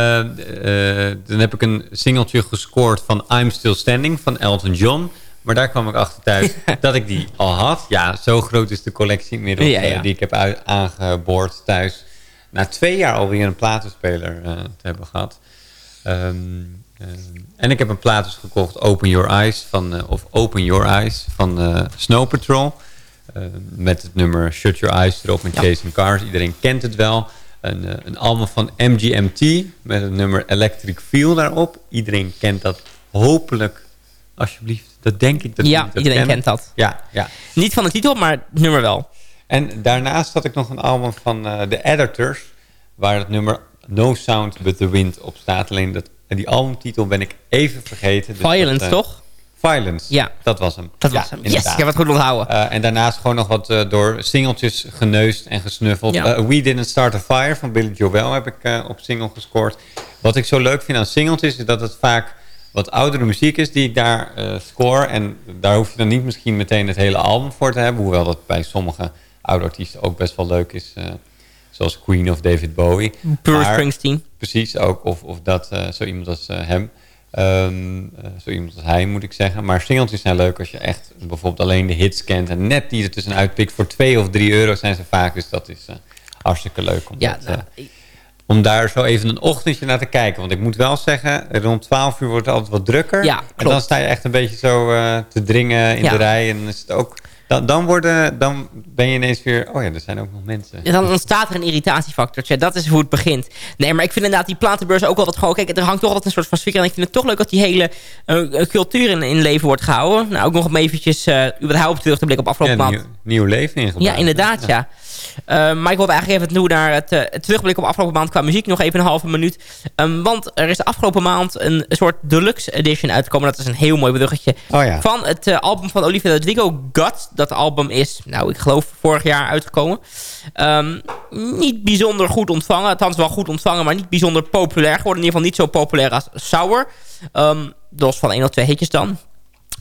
dan heb ik een singeltje gescoord van I'm Still Standing van Elton John. Maar daar kwam ik achter thuis dat ik die al had. Ja, zo groot is de collectie inmiddels Ja, ja. die ik heb aangeboord thuis. Na twee jaar alweer een platenspeler te hebben gehad. Ehm, en ik heb een plaat dus gekocht, Open Your Eyes, van, eh, of Open Your Eyes van eh, Snow Patrol. Eh, met het nummer Shut Your Eyes erop met Ja. Chasing Cars. Iedereen kent het wel. Een, eh, een album van MGMT met het nummer Electric Feel daarop. Iedereen kent dat hopelijk, alsjeblieft. Dat denk ik dat Ja, jullie dat iedereen kent dat. Ja, ja. Niet van de titel, maar het nummer wel. En daarnaast had ik nog een album van The Editors... waar het nummer No Sound But The Wind op staat. Alleen dat, en die albumtitel ben ik even vergeten. Dus Violence, dat, eh, toch? Violence, Ja. dat was hem. Dat Ja, was hem. Yes, inderdaad. ik heb het goed onthouden. Eh, en daarnaast gewoon nog wat eh, door singeltjes geneust en gesnuffeld. Ja. We Didn't Start a Fire van Billy Joel heb ik op single gescoord. Wat ik zo leuk vind aan singeltjes is dat het vaak wat oudere muziek is die ik daar score. En daar hoef je dan niet misschien meteen het hele album voor te hebben. Hoewel dat bij sommige oude artiesten ook best wel leuk is. Zoals Queen of David Bowie. Bruce Maar- Springsteen. Precies, ook. Of, of dat, eh, zo iemand als eh, hem. Ehm, eh, zo iemand als hij, moet ik zeggen. Maar singeltjes zijn leuk als je echt bijvoorbeeld alleen de hits kent. En net die er tussenuit pikt. Voor 2 of 3 euro zijn ze vaak. Dus dat is hartstikke leuk. Om, Ja, dat, nou, om daar zo even een ochtendje naar te kijken. Want ik moet wel zeggen, rond 12 uur wordt het altijd wat drukker. Ja, En klopt. dan sta je echt een beetje zo te dringen in Ja. de rij. En dan is het ook... Dan, dan, worden, dan ben je ineens weer... Oh ja, er zijn ook nog mensen. Ja, Dan ontstaat er een irritatiefactor. Dat is hoe het begint. Nee, maar ik vind inderdaad die platenbeurs ook wel wat gewoon... Kijk, er hangt toch altijd een soort van sfeer. En ik vind het toch leuk dat die hele eh, eh, cultuur in, in leven wordt gehouden. Nou, ook nog om eventjes eh überhaupt terug te blikken op afgelopen Ja, maand. nieuw, nieuw leven ingebouwd. Ja, inderdaad, ja. Maar ik wilde eigenlijk even doen naar het, eh, het terugblik op afgelopen maand qua muziek. Nog even een halve minuut. Ehm, want er is de afgelopen maand een soort deluxe edition uitgekomen. Dat is een heel mooi bruggetje. Oh ja. Van het eh, album van Olivia Rodrigo, God. Dat album is, nou, ik geloof vorig jaar uitgekomen. Ehm, niet bijzonder goed ontvangen. Althans wel goed ontvangen, maar niet bijzonder populair geworden. In ieder geval niet zo populair als Sour. Ehm los van één of twee hitjes dan.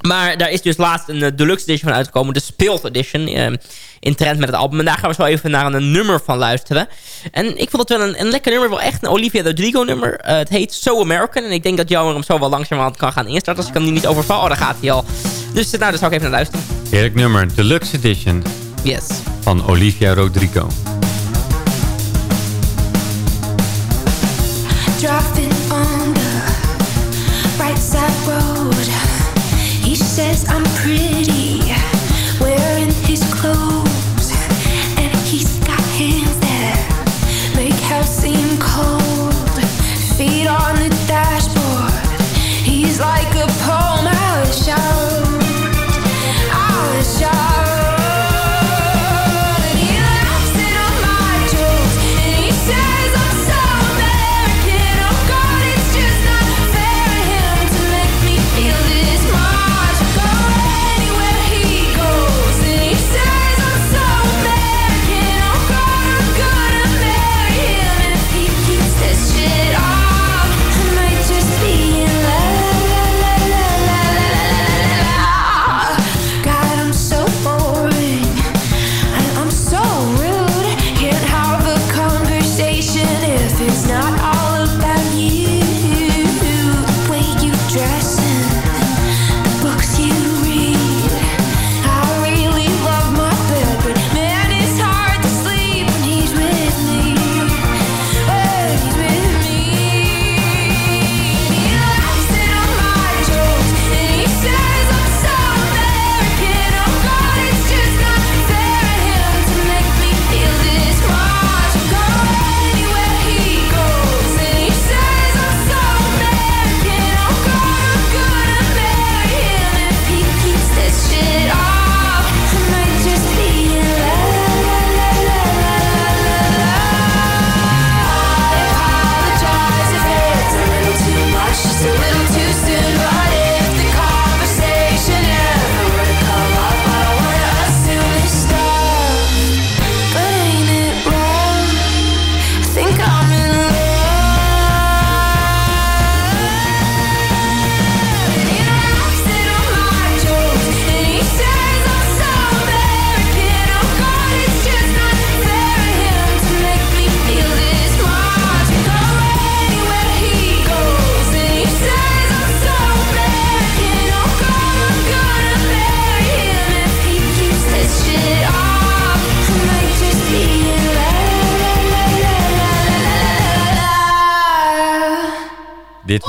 Maar daar is dus laatst een eh, deluxe edition van uitgekomen. De Spilt edition. eh, in trend met het album. En daar gaan we zo even naar een nummer van luisteren. En ik vond het wel een, een lekker nummer. Wel echt een Olivia Rodrigo nummer. Eh, het heet So American. En ik denk dat jou hem zo wel langzamerhand kan gaan instarten. Als ik hem nu niet overval. Oh, daar gaat hij al. Dus eh, nou, daar zou ik even naar luisteren. Heerlijk nummer, Deluxe Edition Yes. van Olivia Rodrigo. He says I'm pretty,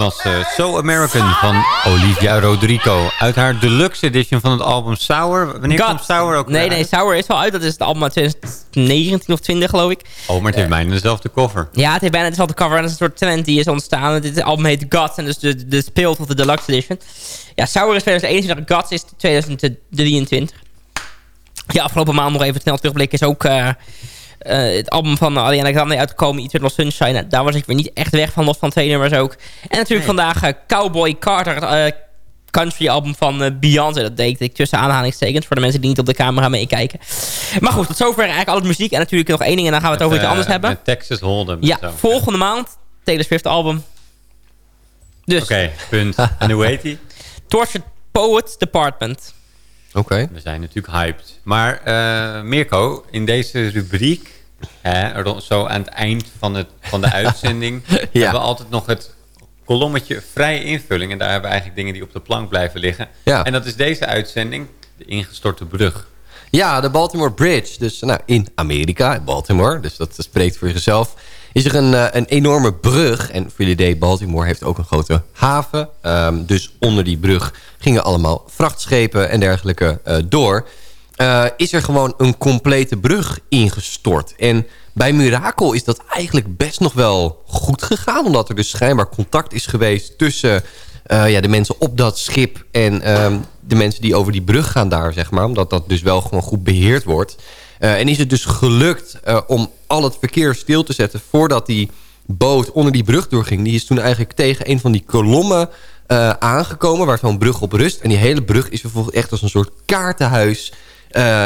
was eh, So American van Olivia Rodrigo. Uit haar deluxe edition van het album Sour. Wanneer God. komt Sour ook Nee, weer nee, uit? Sour is wel uit. Dat is het album uit 2019 of 20 geloof ik. Oh, maar het heeft bijna dezelfde cover. Ja, het heeft bijna dezelfde cover. En dat is een soort trend die is ontstaan. Dit album heet Guts. En dus de, de speelt of de deluxe edition. Ja, Sour is 2021. Guts is 2023. Ja, afgelopen maand nog even snel terugblikken. Is ook eh, eh, het album van Ariana Grande uitgekomen. Eternal Sunshine. Nou, Daar was ik weer niet echt weg van. Los van twee nummers ook. En natuurlijk vandaag eh, Cowboy Carter. eh, country album van Beyoncé. Dat deed ik tussen aanhalingstekens. Voor de mensen die niet op de camera meekijken. Maar goed, tot zover eigenlijk al het muziek. En natuurlijk nog één ding. En dan gaan we het over iets anders hebben. Texas Hold'em. Ja, zo. volgende maand. Taylor Swift album. Dus. Oké, punt. en hoe heet hij? Tortured Poets Department. Oké. We zijn natuurlijk hyped. Maar eh, Mirko, in deze rubriek, hè, zo aan het eind van, het, van de uitzending, hebben we altijd nog het kolommetje vrije invulling. En daar hebben we eigenlijk dingen die op de plank blijven liggen. Ja. En dat is deze uitzending, de ingestorte brug. Ja, de Baltimore Bridge. Dus nou, in Amerika, in Baltimore. Dus dat spreekt voor zichzelf. Is er een, eh, een enorme brug. En idee, Baltimore heeft ook een grote haven. Ehm, dus onder die brug gingen allemaal vrachtschepen en dergelijke eh, door. Eh, is er gewoon een complete brug ingestort. En bij Mirakel is dat eigenlijk best nog wel goed gegaan. Omdat er dus schijnbaar contact is geweest tussen ja, de mensen op dat schip... en ehm, de mensen die over die brug gaan daar, zeg maar. Omdat dat dus wel gewoon goed beheerd wordt. Eh, en is het dus gelukt eh, om al het verkeer stil te zetten... voordat die boot onder die brug doorging. Die is toen eigenlijk tegen een van die kolommen eh, aangekomen... waar zo'n brug op rust. En die hele brug is vervolgens echt als een soort kaartenhuis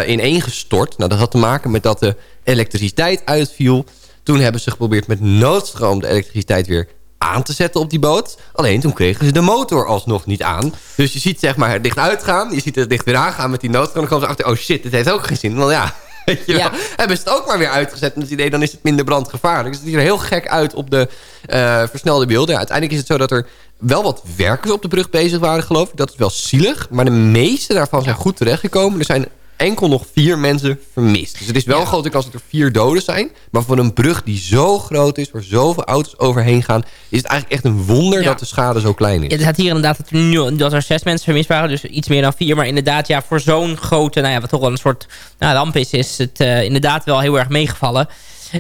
ineengestort. Nou, dat had te maken met dat de elektriciteit uitviel. Toen hebben ze geprobeerd met noodstroom de elektriciteit weer aan te zetten op die boot. Alleen toen kregen ze de motor alsnog niet aan. Dus je ziet zeg maar het licht uitgaan. Je ziet het licht weer aangaan met die noodstroom. Dan komen ze achter, oh shit, dit heeft ook geen zin. Want ja, weet je wel. Hebben ze het ook maar weer uitgezet met het idee... dan is het minder brandgevaarlijk. Dus het ziet er heel gek uit op de eh, versnelde beelden. Ja, uiteindelijk is het zo dat er wel wat werkers op de brug bezig waren, geloof ik. Dat is wel zielig. Maar de meeste daarvan zijn goed terechtgekomen. Er zijn enkel nog vier mensen vermist. Dus het is wel een grote kans dat er vier doden zijn. Maar voor een brug die zo groot is, waar zoveel auto's overheen gaan... is het eigenlijk echt een wonder dat de schade zo klein is. Ja, het staat hier inderdaad dat er, dat er zes mensen vermist waren. Dus iets meer dan vier. Maar inderdaad, ja, voor zo'n grote, nou ja, wat toch wel een soort nou, ramp is... is het eh, inderdaad wel heel erg meegevallen.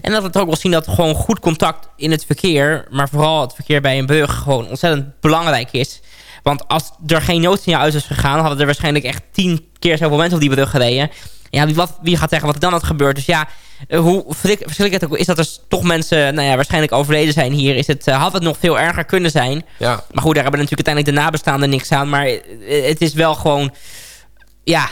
En dat we het ook wel zien dat gewoon goed contact in het verkeer... maar vooral het verkeer bij een brug gewoon ontzettend belangrijk is. Want als er geen noodsignaal uit was gegaan... hadden er waarschijnlijk echt tien keer zoveel mensen op die brug gereden. Ja, wie, wat, wie gaat zeggen wat er dan had gebeurd? Dus ja, eh, hoe verschrik- verschrikkelijk het ook is dat er toch mensen... nou ja, waarschijnlijk overleden zijn hier... Is het, eh, had het nog veel erger kunnen zijn. Ja. Maar goed, daar hebben natuurlijk uiteindelijk de nabestaanden niks aan. Maar eh, het is wel gewoon... Ja,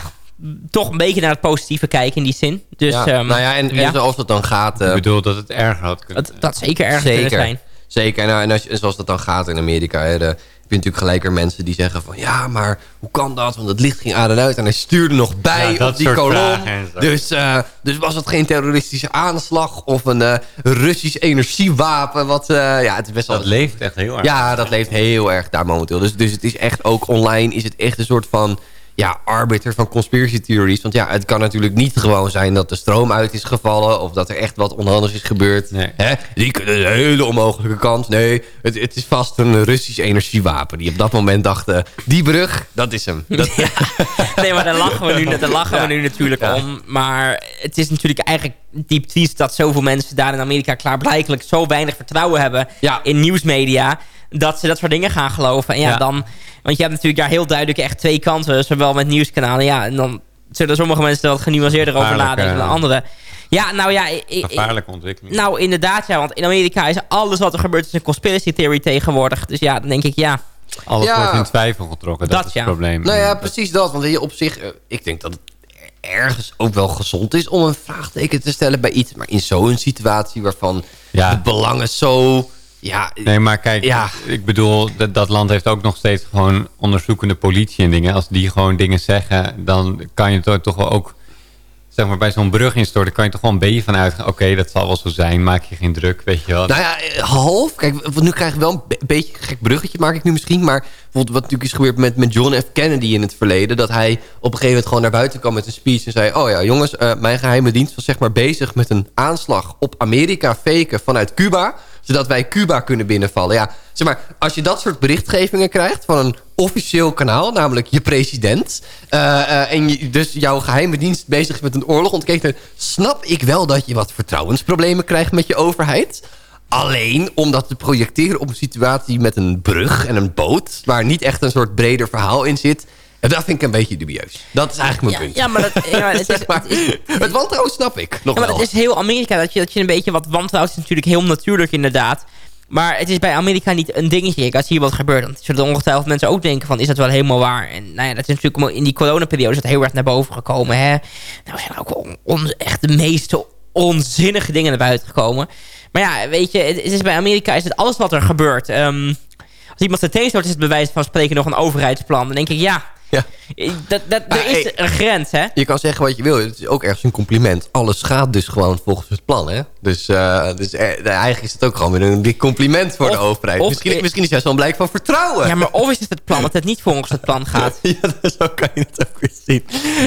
toch een beetje naar het positieve kijken in die zin. Dus, ja. ehm, nou ja, en, en ja. zoals dat dan gaat... Ik bedoel dat het erger had kunnen Dat, dat zeker erger Zeker. kunnen zijn. Zeker. En, nou, en, als en zoals dat dan gaat in Amerika... Hè, de, je natuurlijk gelijk er mensen die zeggen van... ja, maar hoe kan dat? Want het licht ging aan en uit en hij stuurde nog bij Ja, op die kolom. Dus, eh, dus was het geen terroristische aanslag of een eh, Russisch energiewapen? Wat, eh, ja, het is best wel... Dat leeft echt heel erg. Ja, dat leeft heel erg daar momenteel. Dus, dus het is echt ook online is het echt een soort van ja, arbiter van conspiracy theories. Want ja, het kan natuurlijk niet gewoon zijn dat de stroom uit is gevallen... of dat er echt wat onhandigs is gebeurd. Hè? Die kunnen hele onmogelijke kans. Nee, het, het is vast een Russisch energiewapen. Die op dat moment dachten, die brug, dat is hem. Dat, Nee, maar daar lachen we nu, daar lachen we nu natuurlijk om. Maar het is natuurlijk eigenlijk diep triest dat zoveel mensen daar in Amerika klaarblijkelijk zo weinig vertrouwen hebben in nieuwsmedia. Dat ze dat soort dingen gaan geloven. En ja, Ja. dan. Want je hebt natuurlijk daar heel duidelijk echt twee kanten. Zowel met nieuwskanalen. Ja, en dan zullen sommige mensen er wat genuanceerder over nadenken dan eh, anderen. Ja, nou ja. ik- ik- Gevaarlijke ontwikkeling. nou, inderdaad, ja. Want in Amerika is alles wat er gebeurt is een conspiracy theory tegenwoordig. Dus ja, dan denk ik, ja. Alles Ja. wordt in twijfel getrokken. Dat, Dat, is ja. het probleem. Nou ja, precies dat. Want je op zich, eh, ik denk dat het ergens ook wel gezond is om een vraagteken te stellen bij iets. Maar in zo'n situatie waarvan Ja. de belangen zo... Ja, Nee, maar kijk, Ja. ik bedoel, dat, dat land heeft ook nog steeds gewoon onderzoekende politie en dingen. Als die gewoon dingen zeggen, dan kan je toch, toch wel ook, zeg maar, bij zo'n brug instorten, kan je toch wel een beetje van uitgaan. Oké, dat zal wel zo zijn, maak je geen druk, weet je wel. Nou ja, eh, half. Kijk, want nu krijg ik wel een be- beetje een gek bruggetje, maak ik nu misschien. Maar bijvoorbeeld wat natuurlijk is gebeurd met, met John F. Kennedy in het verleden. Dat hij op een gegeven moment gewoon naar buiten kwam met een speech. En zei, oh ja jongens, eh, mijn geheime dienst was zeg maar bezig met een aanslag op Amerika faken vanuit Cuba. Zodat wij Cuba kunnen binnenvallen. Ja, zeg maar, als je dat soort berichtgevingen krijgt van een officieel kanaal, namelijk je president. eh, eh, en je, dus jouw geheime dienst bezig is met een oorlog ontketenen. Snap ik wel dat je wat vertrouwensproblemen krijgt met je overheid. Alleen om dat te projecteren op een situatie met een brug en een boot... waar niet echt een soort breder verhaal in zit... en dat vind ik een beetje dubieus. Dat is eigenlijk mijn punt. Ja, maar, dat, ja, het, is, Zeg maar, het wantrouwen snap ik nog ja, maar wel. het is heel Amerika dat je, dat je een beetje wat wantrouwt. is natuurlijk heel natuurlijk inderdaad. Maar het is bij Amerika niet een dingetje. Als hier wat gebeurt, dan zullen ongetwijfeld mensen ook denken van... is dat wel helemaal waar? En nou ja, dat is natuurlijk in die coronaperiode is dat heel erg naar boven gekomen. Hè? Nou zijn er ook on- on- echt de meeste onzinnige dingen naar buiten gekomen. Maar ja, weet je, het, is bij Amerika is het alles wat er gebeurt. Ehm, als iemand zijn teen stoot, is het bewijs van spreken nog een overheidsplan. Dan denk ik, ja, Ja. dat, dat, er is een grens, hè? Je kan zeggen wat je wil. Het is ook ergens een compliment. Alles gaat dus gewoon volgens het plan. Hè? Dus, eh, dus eh, eigenlijk is het ook gewoon weer een dik compliment voor de overheid. of- misschien, misschien is het juist wel een blijk van vertrouwen. Ja, maar of is het het plan dat het niet volgens het plan gaat? Ja, zo kan je het ook weer zien.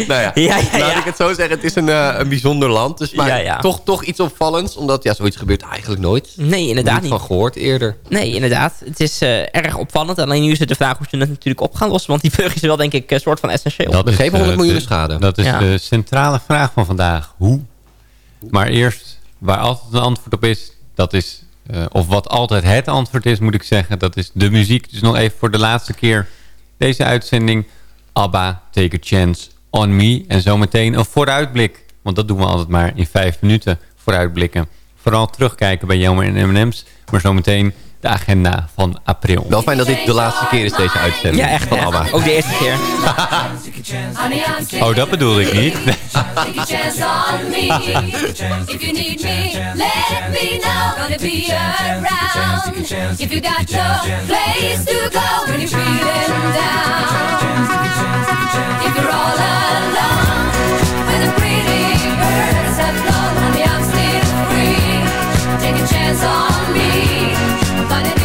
Nou ja, Ja, ja, laat ik het zo zeggen. Het is een, eh, een bijzonder land. Dus maar. Toch, toch iets opvallends. Omdat ja, zoiets gebeurt eigenlijk nooit. Nee, inderdaad Niet niet. van gehoord eerder. Nee, inderdaad. Het is eh, erg opvallend. Alleen nu is het de vraag hoe ze het natuurlijk op gaan lossen. Want die is wel, denk ik, een soort van essentieel. Dat is, Begrepen, 100 eh, miljoen de- schade. Dat is Ja. de centrale vraag van vandaag. Hoe? Maar eerst, waar altijd een antwoord op is, dat is... eh, of wat altijd het antwoord is, moet ik zeggen, dat is de muziek. Dus nog even voor de laatste keer deze uitzending. ABBA, Take a Chance on Me. En zometeen een vooruitblik. Want dat doen we altijd maar in vijf minuten vooruitblikken. Vooral terugkijken bij Jelmer en M&M's. Maar zometeen de agenda van april. Wel fijn dat dit de laatste keer is, deze uitzending. Ja, echt. Van? ABBA. Ook de eerste keer. Oh, dat bedoelde ik niet. Take a chance on me. If you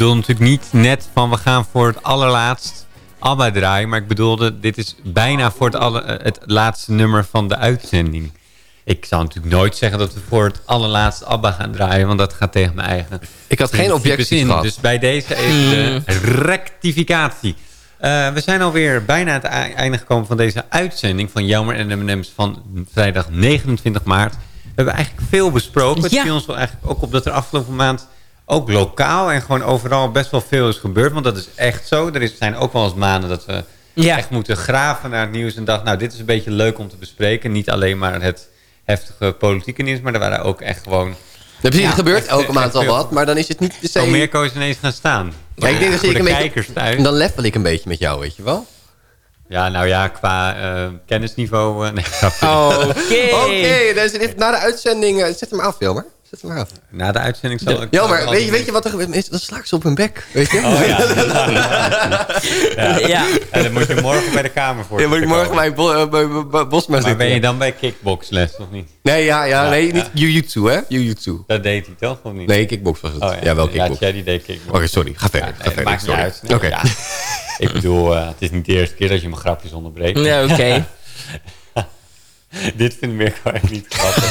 bedoel natuurlijk niet net van we gaan voor het allerlaatst ABBA draaien. Maar ik bedoelde, dit is bijna voor het, aller, eh, het laatste nummer van de uitzending. Ik zou natuurlijk nooit zeggen dat we voor het allerlaatste ABBA gaan draaien. Want dat gaat tegen mijn eigen Ik had geen in. gehad. Dus bij deze even de rectificatie. Eh, we zijn alweer bijna aan het ei- einde gekomen van deze uitzending van Jammer en de M&M's van vrijdag 29 maart. We hebben eigenlijk veel besproken. Het Ja. viel ons wel eigenlijk ook op dat er afgelopen maand ook lokaal en gewoon overal best wel veel is gebeurd. Want dat is echt zo. Er is, zijn ook wel eens maanden dat we Ja. echt moeten graven naar het nieuws en dachten, nou dit is een beetje leuk om te bespreken. Niet alleen maar het heftige politieke nieuws, maar er waren ook echt gewoon... Ja, precies, er gebeurt echt- elke maand al wat, maar dan is het niet per se... Oh, Mirko is ineens gaan staan. Ja, ik denk dat ik de een beetje... kijkers thuis. Dan level ik een beetje met jou, weet je wel? Ja, nou ja, qua eh, kennisniveau... eh, nee, grapje. Oké. Oké, dus dit- na de uitzending... eh, zet hem af, Filmer. Zet hem af. Na de uitzending zal ik... Ja, maar weet je, weet je wat er gebeurt? Dan sla ik ze op hun bek, weet je? Oh ja. ja. Ja. En dan moet je morgen bij de Kamer voor. Ja, moet ik morgen bij, Bo eh, bij Bosma Maar zitten. ben je dan bij kickboxles of niet? Nee, ja, ja, Ja, nee, ja. niet Jiu-Jitsu, hè? Jiu-Jitsu. Dat deed hij toch of niet? Nee, kickbox was het. Oh, ja, wel Ja, kickbox. Thierry deed kickbox. Oké, sorry. Ga verder. Ja, ga nee, verder. maakt niet uit. Nee, Oké. ja. Ik bedoel, eh, het is niet de eerste keer dat je mijn grapjes onderbreekt. Ja, oké. Dit vindt Mirko echt niet grappig.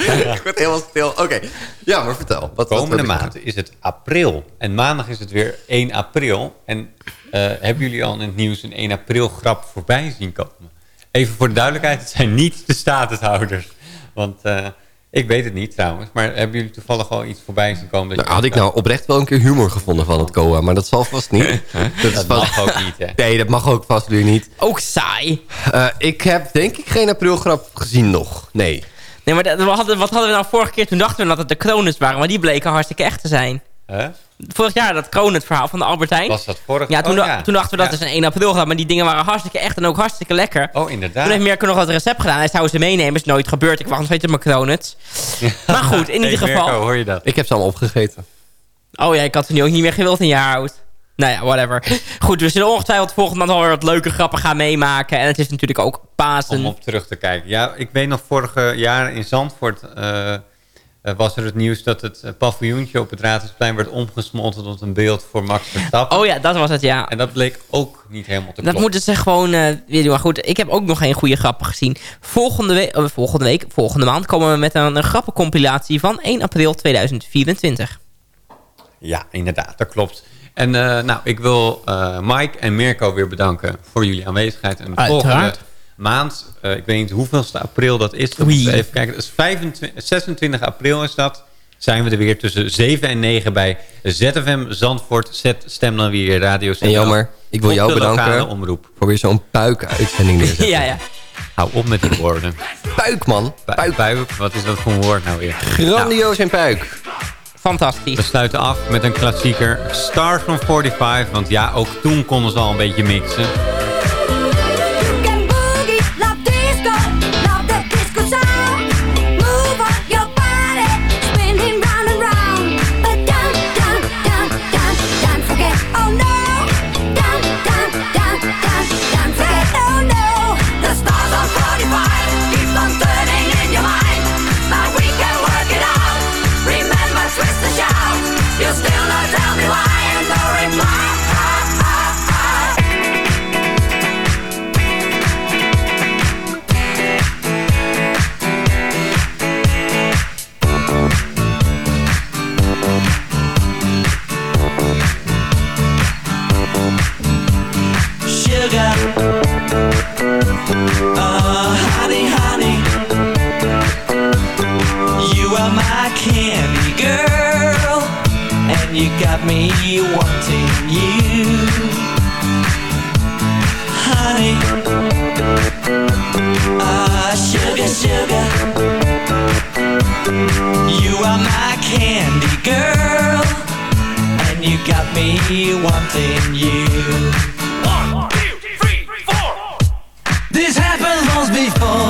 ik word helemaal stil. Oké. Ja, maar vertel. Wat, Komende wat- maand is het april. En maandag is het weer 1 april. En eh, hebben jullie al in het nieuws een 1 april grap voorbij zien komen? Even voor de duidelijkheid, het zijn niet de statushouders. Want eh, ik weet het niet trouwens. Maar hebben jullie toevallig al iets voorbij zien komen? Nou, had ik nou oprecht wel een keer humor gevonden van het COA, maar dat zal vast niet. dat, Dat mag ook niet, hè? Nee, dat mag ook vast weer niet. Ook saai. Eh, ik heb denk ik geen aprilgrap gezien nog. Nee. Nee, maar dat- we hadden, wat hadden we nou vorige keer? Toen dachten we dat het de Kronuts waren, maar die bleken hartstikke echt te zijn. Hè? Vorig jaar dat Kronut verhaal van de Albertijn. Was dat vorig Ja, toen, oh, ja. toen dachten we dat Ja. is een 1 april gedaan, maar die dingen waren hartstikke echt en ook hartstikke lekker. Oh, inderdaad. Toen heeft Mirko nog wat recept gedaan. Hij zou ze meenemen, is nooit gebeurd. Ik wacht nog steeds op mijn Kronuts. Maar goed, in Hey, ieder geval... Mirko, hoor je dat? Ik heb ze allemaal opgegeten. Oh ja, ik had ze nu ook niet meer gewild een jaar oud. Nou ja, whatever. Goed, we zullen ongetwijfeld volgende maand alweer wat leuke grappen gaan meemaken. En het is natuurlijk ook Pasen. Om op terug te kijken. Ja, ik weet nog vorig jaar in Zandvoort... eh, eh, was er het nieuws dat het eh, paviljoentje op het Raadhuisplein werd omgesmolten tot een beeld voor Max Verstappen. Oh ja, dat was het, ja. En dat bleek ook niet helemaal te Dat kloppen. moeten ze gewoon eh, weer doen. Maar goed, ik heb ook nog geen goede grappen gezien. Volgende, week, volgende week, volgende maand komen we met een, een grappencompilatie van 1 april 2024. Ja, inderdaad, dat klopt. En eh, nou, ik wil eh, Mike en Mirko weer bedanken voor jullie aanwezigheid. En de Uiteraard. volgende maand, eh, ik weet niet hoeveelste april dat is. Dat even kijken. Dat is 25, 26 april is dat. Zijn we er weer tussen 7 en 9 bij ZFM Zandvoort. Zet stem dan weer Radio En jammer, ik wil jou bedanken omroep. voor weer zo'n puik-uitzending neerzetten. ja, ja. Hou op met die woorden. Puik, man. Puik. Puik, wat is dat voor een woord nou weer? Grandioos en puik. Fantastisch. We sluiten af met een klassieker. Stars from 45. Want ja, ook toen konden ze al een beetje mixen. You got me wanting you, honey. Uh, sugar, sugar, you are my candy girl, and you got me wanting you. One, two, three, four This happened once before.